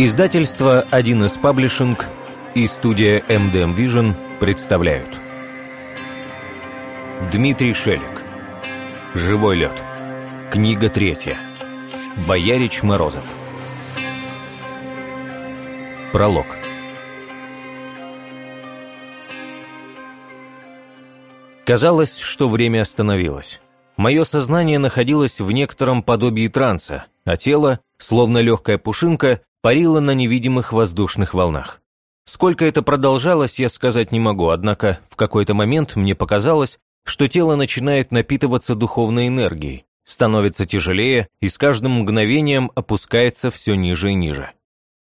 Издательство 1С Паблишинг и студия MDM Vision представляют. Дмитрий Шелик. Живой лед Книга третья. Боярич Морозов Пролог. Казалось, что время остановилось. Мое сознание находилось в некотором подобии транса, а тело, словно легкая пушинка, парило на невидимых воздушных волнах. Сколько это продолжалось, я сказать не могу, однако в какой-то момент мне показалось, что тело начинает напитываться духовной энергией, становится тяжелее и с каждым мгновением опускается все ниже и ниже.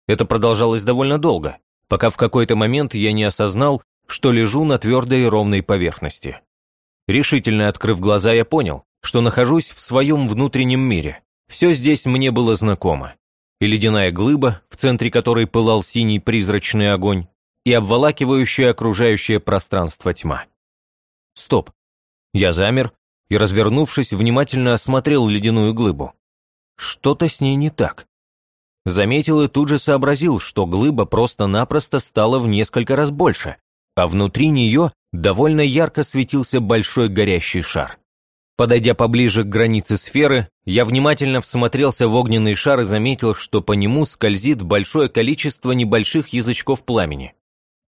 Это продолжалось довольно долго, пока в какой-то момент я не осознал, что лежу на твердой ровной поверхности. Решительно открыв глаза, я понял, что нахожусь в своем внутреннем мире. Все здесь мне было знакомо. И ледяная глыба, в центре которой пылал синий призрачный огонь, и обволакивающее окружающее пространство тьма. Стоп. Я замер и, развернувшись, внимательно осмотрел ледяную глыбу. Что-то с ней не так. Заметил и тут же сообразил, что глыба просто-напросто стала в несколько раз больше, а внутри нее довольно ярко светился большой горящий шар. Подойдя поближе к границе сферы, я внимательно всмотрелся в огненный шар и заметил, что по нему скользит большое количество небольших язычков пламени.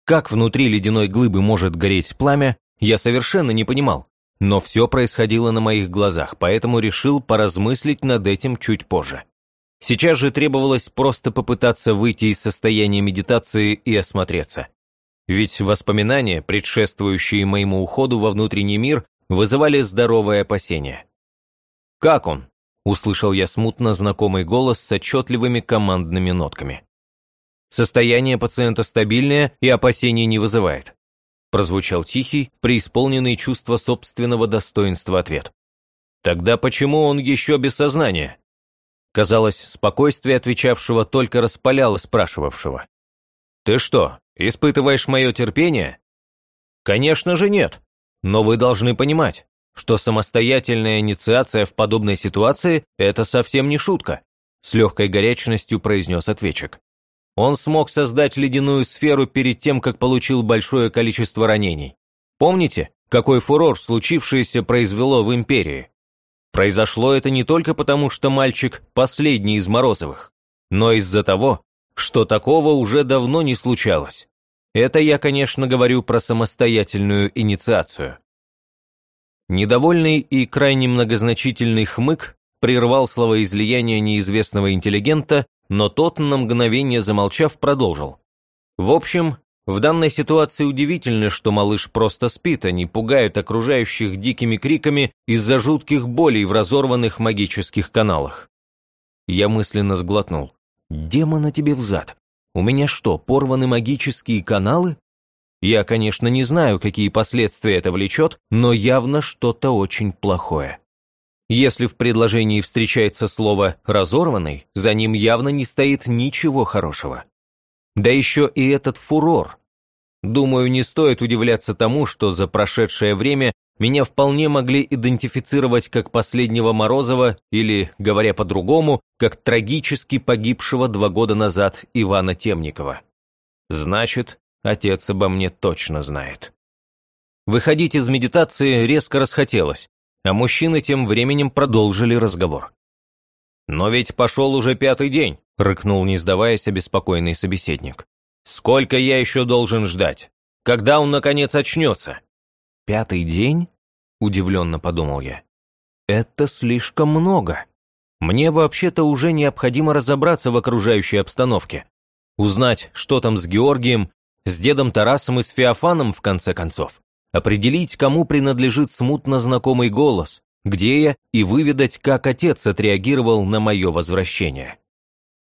Как внутри ледяной глыбы может гореть пламя, я совершенно не понимал, но все происходило на моих глазах, поэтому решил поразмыслить над этим чуть позже. Сейчас же требовалось просто попытаться выйти из состояния медитации и осмотреться. Ведь воспоминания, предшествующие моему уходу во внутренний мир, вызывали здоровое опасение. «Как он?» – услышал я смутно знакомый голос с отчетливыми командными нотками. «Состояние пациента стабильное и опасений не вызывает», – прозвучал тихий, преисполненный чувство собственного достоинства ответ. «Тогда почему он еще без сознания?» Казалось, спокойствие отвечавшего только распаляло спрашивавшего. «Ты что, испытываешь мое терпение?» «Конечно же нет», но вы должны понимать, что самостоятельная инициация в подобной ситуации – это совсем не шутка», с легкой горячностью произнес ответчик. Он смог создать ледяную сферу перед тем, как получил большое количество ранений. Помните, какой фурор случившееся произвело в Империи? Произошло это не только потому, что мальчик – последний из Морозовых, но из-за того, что такого уже давно не случалось. Это я, конечно, говорю про самостоятельную инициацию. Недовольный и крайне многозначительный хмык прервал словоизлияние неизвестного интеллигента, но тот, на мгновение замолчав, продолжил. В общем, в данной ситуации удивительно, что малыш просто спит, а не пугает окружающих дикими криками из-за жутких болей в разорванных магических каналах. Я мысленно сглотнул. «Демона тебе взад! У меня что, порваны магические каналы? Я, конечно, не знаю, какие последствия это влечет, но явно что-то очень плохое. Если в предложении встречается слово «разорванный», за ним явно не стоит ничего хорошего. Да еще и этот фурор. Думаю, не стоит удивляться тому, что за прошедшее время меня вполне могли идентифицировать как последнего Морозова или, говоря по-другому, как трагически погибшего два года назад Ивана Темникова. Значит, отец обо мне точно знает. Выходить из медитации резко расхотелось, а мужчины тем временем продолжили разговор. «Но ведь пошел уже пятый день», – рыкнул, не сдаваясь, обеспокоенный собеседник. «Сколько я еще должен ждать? Когда он, наконец, очнется?» «Пятый день?» – удивленно подумал я. «Это слишком много. Мне вообще-то уже необходимо разобраться в окружающей обстановке. Узнать, что там с Георгием, с дедом Тарасом и с Феофаном, в конце концов. Определить, кому принадлежит смутно знакомый голос, где я, и выведать, как отец отреагировал на мое возвращение.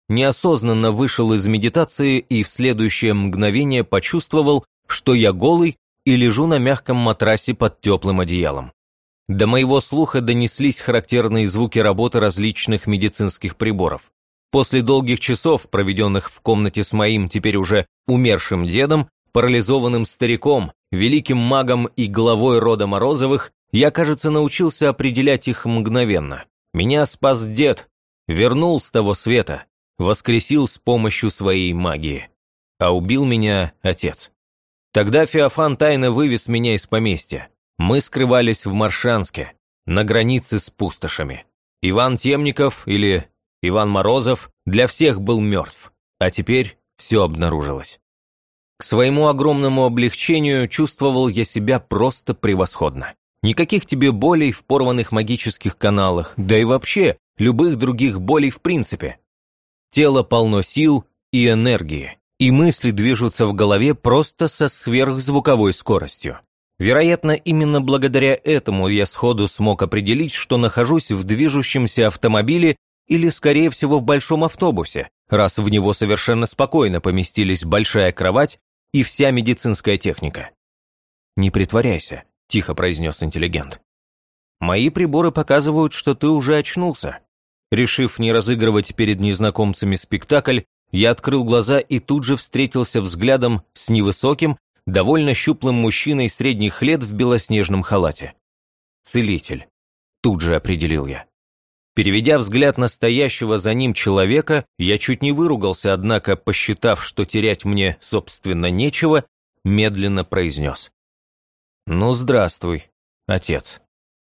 Неосознанно вышел из медитации и в следующее мгновение почувствовал, что я голый и лежу на мягком матрасе под теплым одеялом. До моего слуха донеслись характерные звуки работы различных медицинских приборов. После долгих часов, проведенных в комнате с моим теперь уже умершим дедом, парализованным стариком, великим магом и главой рода Морозовых, я, кажется, научился определять их мгновенно. Меня спас дед, вернул с того света, воскресил с помощью своей магии. А убил меня отец. Тогда Феофан тайно вывез меня из поместья. Мы скрывались в Маршанске, на границе с пустошами. Иван Темников или Иван Морозов для всех был мертв, а теперь все обнаружилось. К своему огромному облегчению чувствовал я себя просто превосходно. Никаких тебе болей в порванных магических каналах, да и вообще любых других болей в принципе. Тело полно сил и энергии, и мысли движутся в голове просто со сверхзвуковой скоростью. Вероятно, именно благодаря этому я сходу смог определить, что нахожусь в движущемся автомобиле или, скорее всего, в большом автобусе, раз в него совершенно спокойно поместились большая кровать и вся медицинская техника. «Не притворяйся», – тихо произнес интеллигент. «Мои приборы показывают, что ты уже очнулся». Решив не разыгрывать перед незнакомцами спектакль, я открыл глаза и тут же встретился взглядом с невысоким, довольно щуплым мужчиной средних лет в белоснежном халате. «Целитель», – тут же определил я. Переведя взгляд настоящего за ним человека, я чуть не выругался, однако, посчитав, что терять мне, собственно, нечего, медленно произнес. «Ну, здравствуй, отец».